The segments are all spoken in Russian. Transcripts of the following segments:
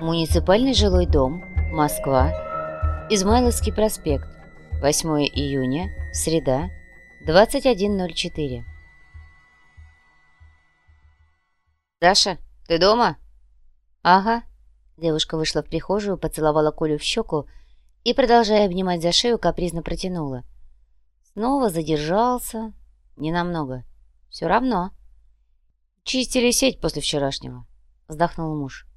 Муниципальный жилой дом, Москва, Измайловский проспект, 8 июня, среда, 21.04. «Даша, ты дома?» «Ага». Девушка вышла в прихожую, поцеловала Колю в щеку и, продолжая обнимать за шею, капризно протянула. Снова задержался. Ненамного. Все равно. «Чистили сеть после вчерашнего», — вздохнул муж.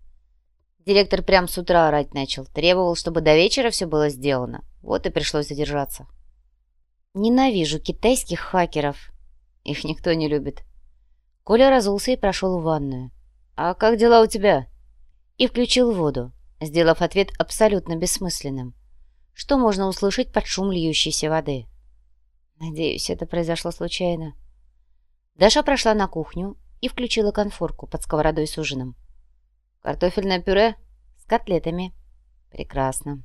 Директор прям с утра орать начал. Требовал, чтобы до вечера все было сделано. Вот и пришлось задержаться. Ненавижу китайских хакеров. Их никто не любит. Коля разулся и прошел в ванную. «А как дела у тебя?» И включил воду, сделав ответ абсолютно бессмысленным. Что можно услышать под шум льющейся воды? Надеюсь, это произошло случайно. Даша прошла на кухню и включила конфорку под сковородой с ужином. Картофельное пюре с котлетами. Прекрасно.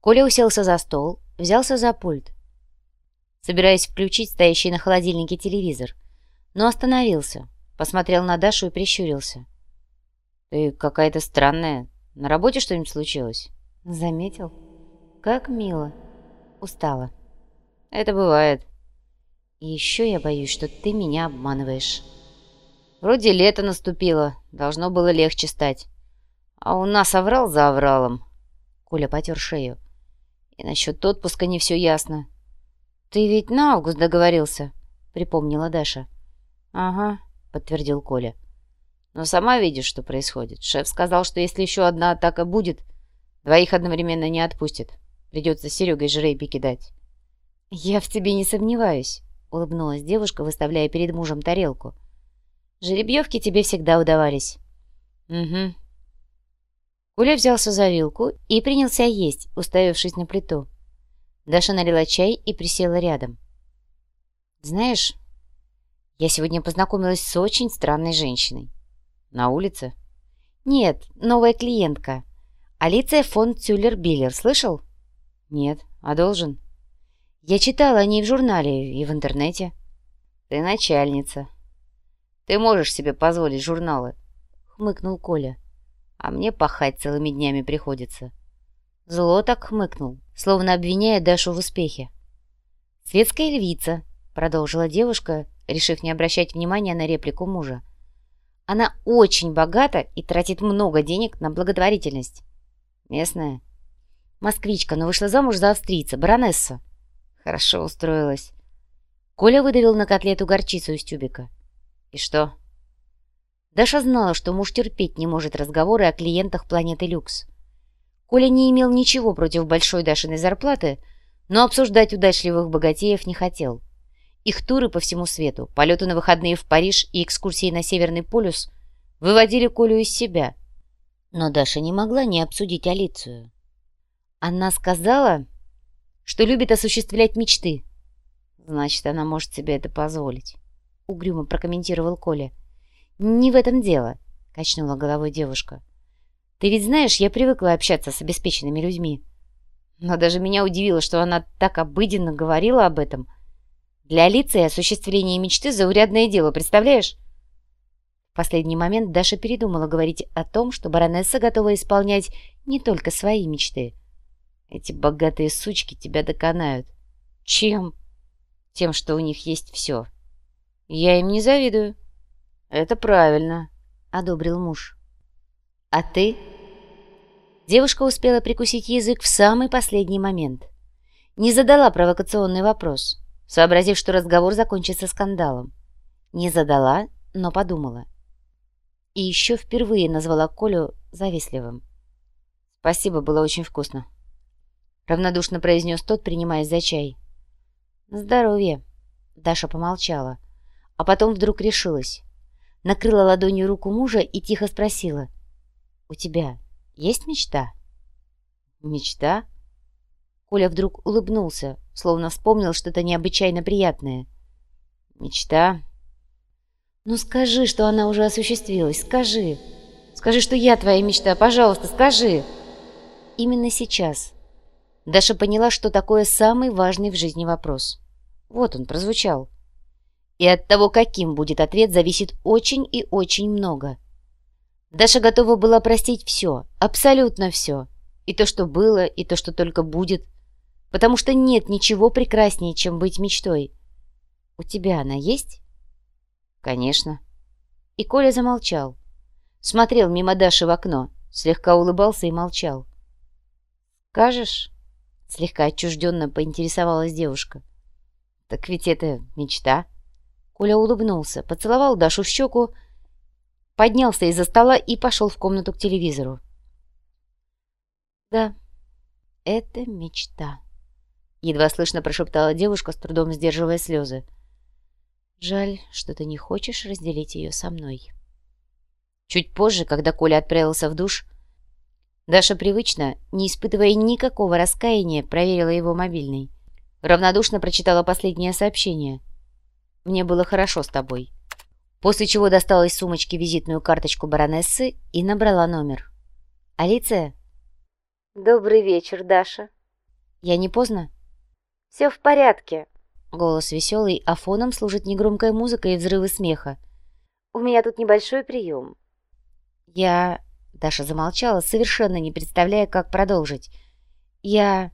Коля уселся за стол, взялся за пульт, собираясь включить стоящий на холодильнике телевизор, но остановился, посмотрел на Дашу и прищурился. «Ты какая-то странная. На работе что-нибудь случилось?» «Заметил? Как мило. Устала». «Это бывает». «И еще я боюсь, что ты меня обманываешь». Вроде лето наступило, должно было легче стать. А у нас оврал за овралом. Коля потер шею. И насчет отпуска не все ясно. Ты ведь на август договорился, припомнила Даша. Ага, подтвердил Коля. Но сама видишь, что происходит. Шеф сказал, что если еще одна атака будет, двоих одновременно не отпустит. Придется Серегой жребий кидать. «Я в тебе не сомневаюсь», — улыбнулась девушка, выставляя перед мужем тарелку. Жеребьевки тебе всегда удавались». «Угу». Куля взялся за вилку и принялся есть, уставившись на плиту. Даша налила чай и присела рядом. «Знаешь, я сегодня познакомилась с очень странной женщиной». «На улице?» «Нет, новая клиентка. Алиция фон Цюллер-Биллер. Слышал?» «Нет. А должен?» «Я читала о ней в журнале и в интернете». «Ты начальница», ты можешь себе позволить журналы?» — хмыкнул Коля. «А мне пахать целыми днями приходится». Зло так хмыкнул, словно обвиняя Дашу в успехе. «Светская львица», — продолжила девушка, решив не обращать внимания на реплику мужа. «Она очень богата и тратит много денег на благотворительность». «Местная?» «Москвичка, но вышла замуж за австрийца, баронесса». «Хорошо устроилась». Коля выдавил на котлету горчицу из тюбика. «И что?» Даша знала, что муж терпеть не может разговоры о клиентах планеты Люкс. Коля не имел ничего против большой Дашиной зарплаты, но обсуждать удачливых богатеев не хотел. Их туры по всему свету, полеты на выходные в Париж и экскурсии на Северный полюс выводили Колю из себя. Но Даша не могла не обсудить Алицию. Она сказала, что любит осуществлять мечты. Значит, она может себе это позволить. — угрюмо прокомментировал Коля. «Не в этом дело», — качнула головой девушка. «Ты ведь знаешь, я привыкла общаться с обеспеченными людьми. Но даже меня удивило, что она так обыденно говорила об этом. Для Алиции осуществление мечты — заурядное дело, представляешь?» В последний момент Даша передумала говорить о том, что баронесса готова исполнять не только свои мечты. «Эти богатые сучки тебя доконают». «Чем?» «Тем, что у них есть все». «Я им не завидую». «Это правильно», — одобрил муж. «А ты?» Девушка успела прикусить язык в самый последний момент. Не задала провокационный вопрос, сообразив, что разговор закончится скандалом. Не задала, но подумала. И еще впервые назвала Колю завистливым. «Спасибо, было очень вкусно», — равнодушно произнес тот, принимаясь за чай. «Здоровье», — Даша помолчала а потом вдруг решилась. Накрыла ладонью руку мужа и тихо спросила. «У тебя есть мечта?» «Мечта?» Коля вдруг улыбнулся, словно вспомнил что-то необычайно приятное. «Мечта?» «Ну скажи, что она уже осуществилась, скажи. Скажи, что я твоя мечта, пожалуйста, скажи!» Именно сейчас Даша поняла, что такое самый важный в жизни вопрос. Вот он прозвучал. И от того, каким будет ответ, зависит очень и очень много. Даша готова была простить все, абсолютно все. И то, что было, и то, что только будет. Потому что нет ничего прекраснее, чем быть мечтой. У тебя она есть? Конечно. И Коля замолчал. Смотрел мимо Даши в окно, слегка улыбался и молчал. «Скажешь?» — слегка отчужденно поинтересовалась девушка. «Так ведь это мечта». Коля улыбнулся, поцеловал Дашу в щеку, поднялся из-за стола и пошел в комнату к телевизору. «Да, это мечта», — едва слышно прошептала девушка, с трудом сдерживая слезы. «Жаль, что ты не хочешь разделить ее со мной». Чуть позже, когда Коля отправился в душ, Даша привычно, не испытывая никакого раскаяния, проверила его мобильный. Равнодушно прочитала последнее сообщение. «Мне было хорошо с тобой». После чего достала из сумочки визитную карточку баронессы и набрала номер. «Алиция?» «Добрый вечер, Даша». «Я не поздно?» «Все в порядке». Голос веселый, а фоном служит негромкая музыка и взрывы смеха. «У меня тут небольшой прием». «Я...» Даша замолчала, совершенно не представляя, как продолжить. «Я...»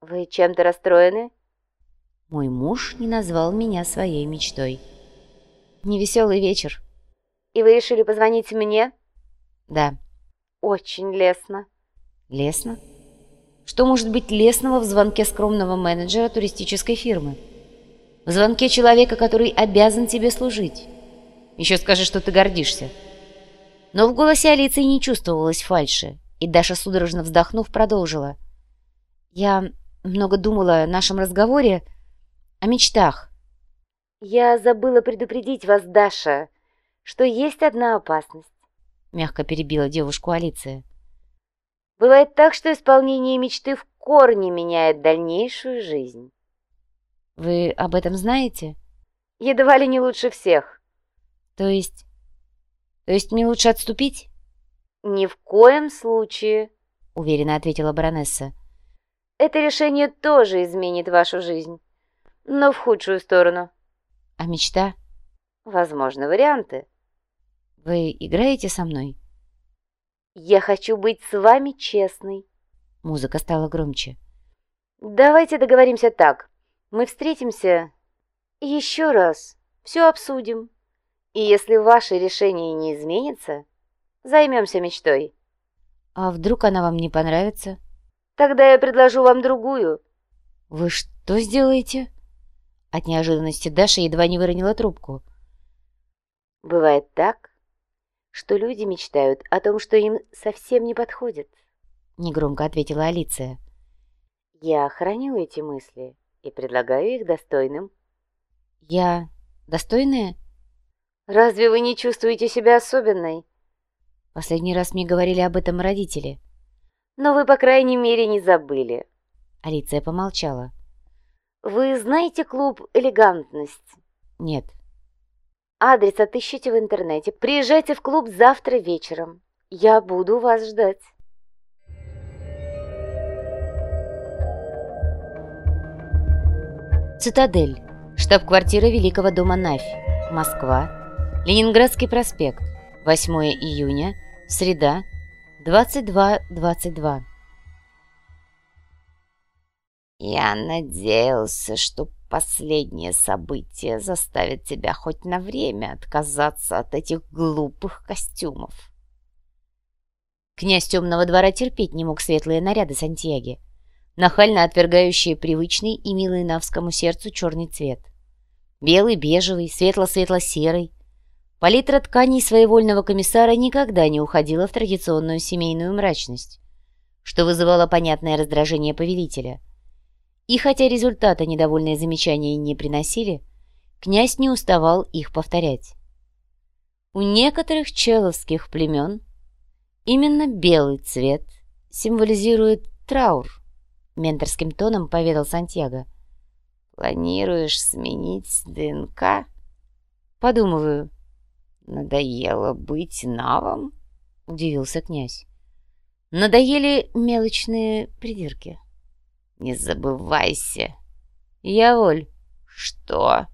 «Вы чем-то расстроены?» Мой муж не назвал меня своей мечтой. Невеселый вечер. «И вы решили позвонить мне?» «Да». «Очень лестно». «Лестно?» Что может быть лестного в звонке скромного менеджера туристической фирмы? В звонке человека, который обязан тебе служить. Еще скажи, что ты гордишься. Но в голосе Алиции не чувствовалось фальши, и Даша, судорожно вздохнув, продолжила. «Я много думала о нашем разговоре, о мечтах». «Я забыла предупредить вас, Даша, что есть одна опасность», — мягко перебила девушку Алиция. «Бывает так, что исполнение мечты в корне меняет дальнейшую жизнь». «Вы об этом знаете?» «Едва ли не лучше всех». «То есть то есть мне лучше отступить? Ни в коем случае, уверенно ответила баронесса. Это решение тоже изменит вашу жизнь, но в худшую сторону. А мечта? Возможны варианты. Вы играете со мной? Я хочу быть с вами честной. Музыка стала громче. Давайте договоримся так. Мы встретимся еще раз, все обсудим. И если ваше решение не изменится, займемся мечтой. А вдруг она вам не понравится? Тогда я предложу вам другую. Вы что сделаете? От неожиданности Даша едва не выронила трубку. Бывает так, что люди мечтают о том, что им совсем не подходит. Негромко ответила Алиция. Я храню эти мысли и предлагаю их достойным. Я достойная? Разве вы не чувствуете себя особенной? Последний раз мне говорили об этом родители. Но вы, по крайней мере, не забыли. Алиция помолчала. Вы знаете клуб «Элегантность»? Нет. Адрес отыщите в интернете. Приезжайте в клуб завтра вечером. Я буду вас ждать. Цитадель. Штаб-квартира Великого дома Нафь. Москва. Ленинградский проспект, 8 июня, среда, 22.22. Я надеялся, что последнее событие заставит тебя хоть на время отказаться от этих глупых костюмов. Князь темного двора терпеть не мог светлые наряды Сантьяги, нахально отвергающие привычный и милый навскому сердцу черный цвет. Белый, бежевый, светло-светло-серый — Палитра тканей своевольного комиссара никогда не уходила в традиционную семейную мрачность, что вызывало понятное раздражение повелителя. И хотя результата недовольные замечания не приносили, князь не уставал их повторять. У некоторых человских племен именно белый цвет символизирует траур, менторским тоном поведал Сантьяго. «Планируешь сменить ДНК?» «Подумываю», «Надоело быть навом?» — удивился князь. «Надоели мелочные придирки». «Не забывайся». «Я воль». «Что?»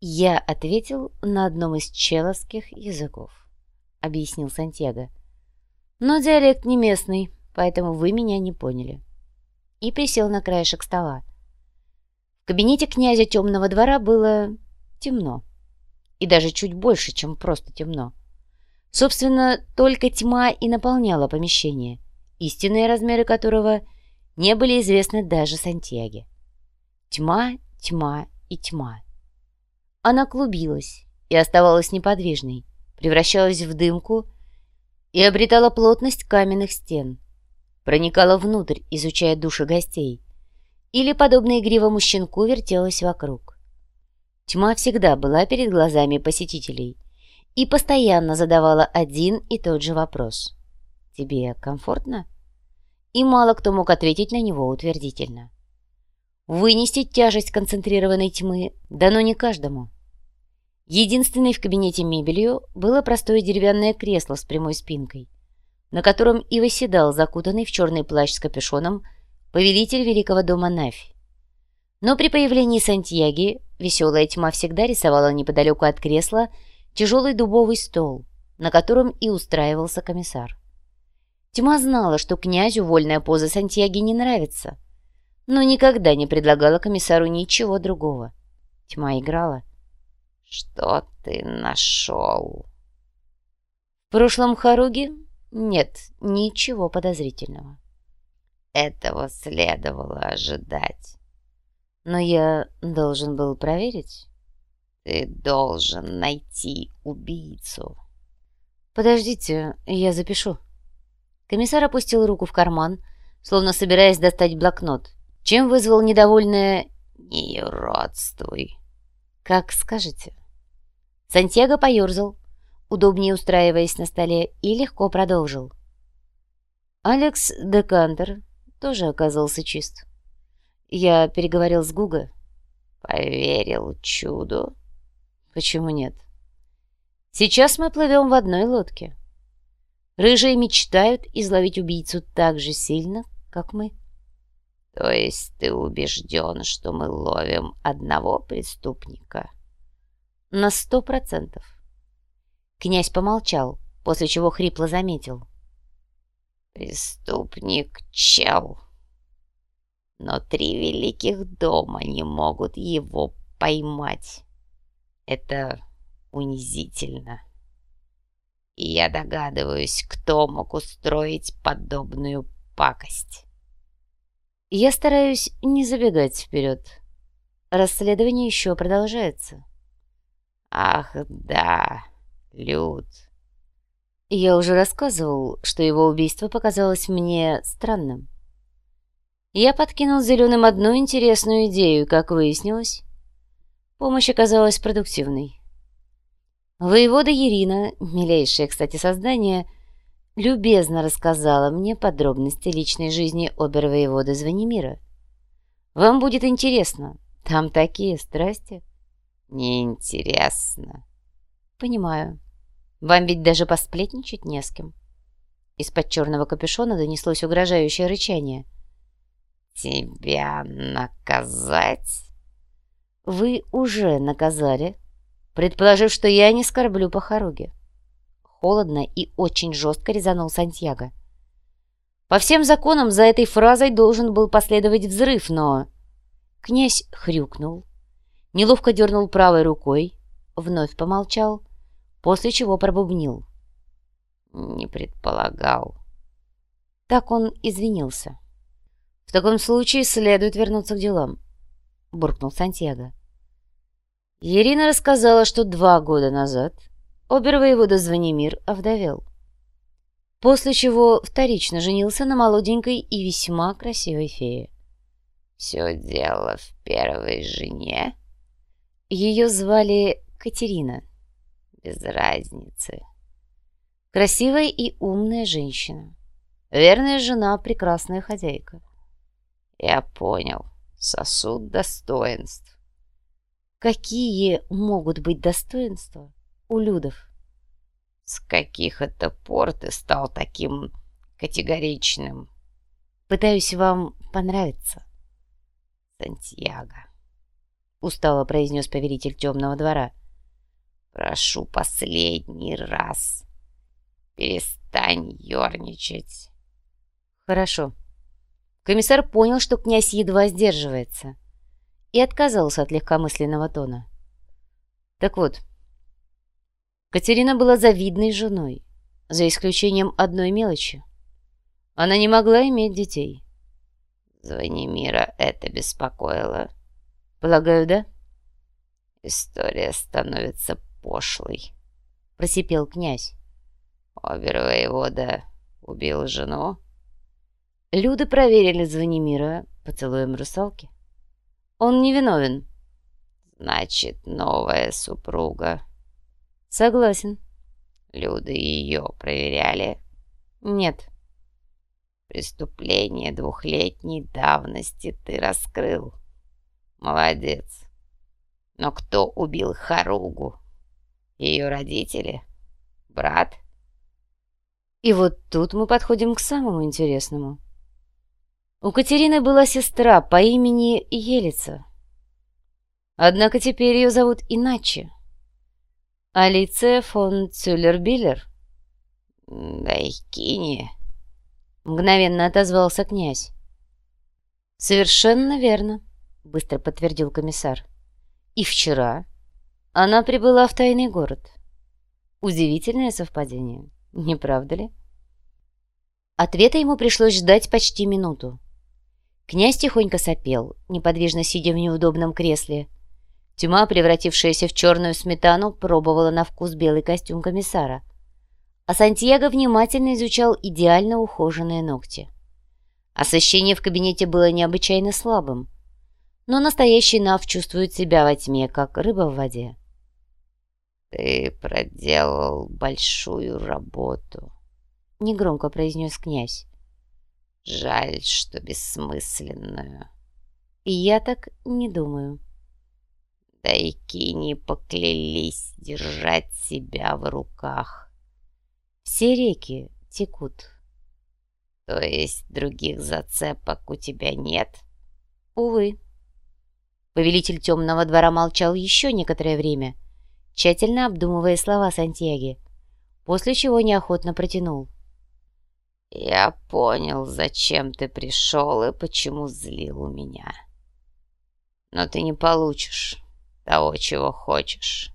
Я ответил на одном из человских языков. объяснил Сантьяго. «Но диалект не местный, поэтому вы меня не поняли». И присел на краешек стола. В кабинете князя темного двора было темно. И даже чуть больше, чем просто темно. Собственно, только тьма и наполняла помещение, истинные размеры которого не были известны даже Сантьяге. Тьма, тьма и тьма. Она клубилась и оставалась неподвижной, превращалась в дымку и обретала плотность каменных стен, проникала внутрь, изучая души гостей, или, подобно игривому щенку, вертелась вокруг. Тьма всегда была перед глазами посетителей и постоянно задавала один и тот же вопрос. «Тебе комфортно?» И мало кто мог ответить на него утвердительно. Вынести тяжесть концентрированной тьмы дано не каждому. Единственной в кабинете мебелью было простое деревянное кресло с прямой спинкой, на котором и восседал закутанный в черный плащ с капюшоном повелитель великого дома Нафи. Но при появлении Сантьяги веселая тьма всегда рисовала неподалеку от кресла тяжелый дубовый стол, на котором и устраивался комиссар. Тьма знала, что князю вольная поза Сантьяги не нравится, но никогда не предлагала комиссару ничего другого. Тьма играла. «Что ты нашел?» В прошлом Харуге нет ничего подозрительного. Этого следовало ожидать. Но я должен был проверить. Ты должен найти убийцу. Подождите, я запишу. Комиссар опустил руку в карман, словно собираясь достать блокнот, чем вызвал недовольное «Не родствуй». «Как скажете». Сантьяго поерзал, удобнее устраиваясь на столе, и легко продолжил. Алекс Декантер тоже оказался чист. Я переговорил с Гуга. Поверил чуду. Почему нет? Сейчас мы плывем в одной лодке. Рыжие мечтают изловить убийцу так же сильно, как мы. То есть ты убежден, что мы ловим одного преступника? На сто процентов. Князь помолчал, после чего хрипло заметил. Преступник чел. Но три великих дома не могут его поймать. Это унизительно. И я догадываюсь, кто мог устроить подобную пакость. Я стараюсь не забегать вперед. Расследование еще продолжается. Ах, да, Люд. Я уже рассказывал, что его убийство показалось мне странным. Я подкинул зеленым одну интересную идею, как выяснилось. Помощь оказалась продуктивной. Воевода Ирина, милейшее, кстати, создание, любезно рассказала мне подробности личной жизни обер-воевода Звонимира. Вам будет интересно. Там такие страсти. Неинтересно. Понимаю. Вам ведь даже посплетничать не с кем. Из-под черного капюшона донеслось угрожающее рычание. «Тебя наказать?» «Вы уже наказали, предположив, что я не скорблю по хоруге». Холодно и очень жестко резанул Сантьяго. По всем законам за этой фразой должен был последовать взрыв, но... Князь хрюкнул, неловко дернул правой рукой, вновь помолчал после чего пробубнил. «Не предполагал». Так он извинился. «В таком случае следует вернуться к делам», — буркнул Сантьяго. Ирина рассказала, что два года назад обер-воевода Звонимир овдовел, после чего вторично женился на молоденькой и весьма красивой фее. «Все дело в первой жене?» Ее звали Катерина без разницы. Красивая и умная женщина. Верная жена, прекрасная хозяйка. Я понял. Сосуд достоинств. Какие могут быть достоинства у Людов? С каких это пор ты стал таким категоричным? Пытаюсь вам понравиться. Сантьяго. Устало произнес повелитель темного двора. Прошу последний раз. перестань ерничать. Хорошо. Комиссар понял, что князь едва сдерживается, и отказался от легкомысленного тона. Так вот, Катерина была завидной женой, за исключением одной мелочи. Она не могла иметь детей. Звонимира это беспокоило. Полагаю, да? История становится пошлой, просипел князь. Обер-воевода убил жену. Люди проверили Звонимира поцелуем русалки. Он не виновен. Значит, новая супруга. Согласен. Люди ее проверяли? Нет. Преступление двухлетней давности ты раскрыл. Молодец. Но кто убил Харугу? Ее родители? Брат? И вот тут мы подходим к самому интересному. У Катерины была сестра по имени Елица. Однако теперь ее зовут иначе. Алиция фон Цюллер-Биллер? Дайкини? Мгновенно отозвался князь. Совершенно верно, быстро подтвердил комиссар. И вчера она прибыла в тайный город. Удивительное совпадение, не правда ли? Ответа ему пришлось ждать почти минуту. Князь тихонько сопел, неподвижно сидя в неудобном кресле, Тьма, превратившаяся в черную сметану, пробовала на вкус белый костюм комиссара. А Сантьяго внимательно изучал идеально ухоженные ногти. Освещение в кабинете было необычайно слабым, но настоящий Нав чувствует себя во тьме, как рыба в воде. «Ты проделал большую работу», — негромко произнес князь. «Жаль, что бессмысленную». «И я так не думаю». Тайкини поклялись держать себя в руках. Все реки текут. То есть других зацепок у тебя нет? Увы. Повелитель темного двора молчал еще некоторое время, тщательно обдумывая слова Сантьяги, после чего неохотно протянул. «Я понял, зачем ты пришел и почему злил у меня. Но ты не получишь того, чего хочешь.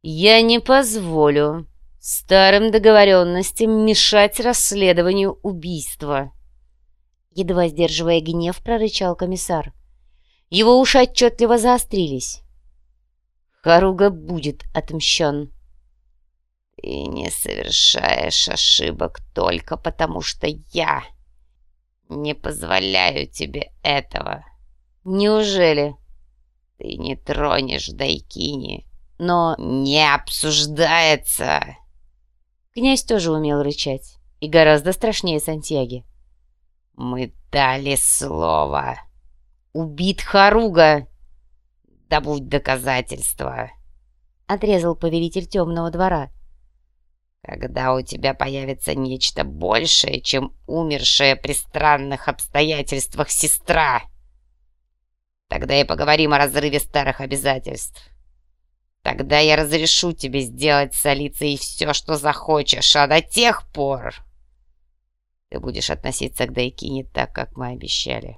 Я не позволю старым договоренностям мешать расследованию убийства. Едва сдерживая гнев, прорычал комиссар. Его уши отчетливо заострились. Харуга будет отмщен. Ты не совершаешь ошибок только потому, что я не позволяю тебе этого. Неужели? Ты не тронешь Дайкини, но не обсуждается. Князь тоже умел рычать, и гораздо страшнее Сантьяги. Мы дали слово. Убит Харуга. Да будь доказательства. Отрезал повелитель темного двора. Когда у тебя появится нечто большее, чем умершая при странных обстоятельствах сестра. Тогда и поговорим о разрыве старых обязательств. Тогда я разрешу тебе сделать с Алицей все, что захочешь, а до тех пор ты будешь относиться к Дайкине так, как мы обещали.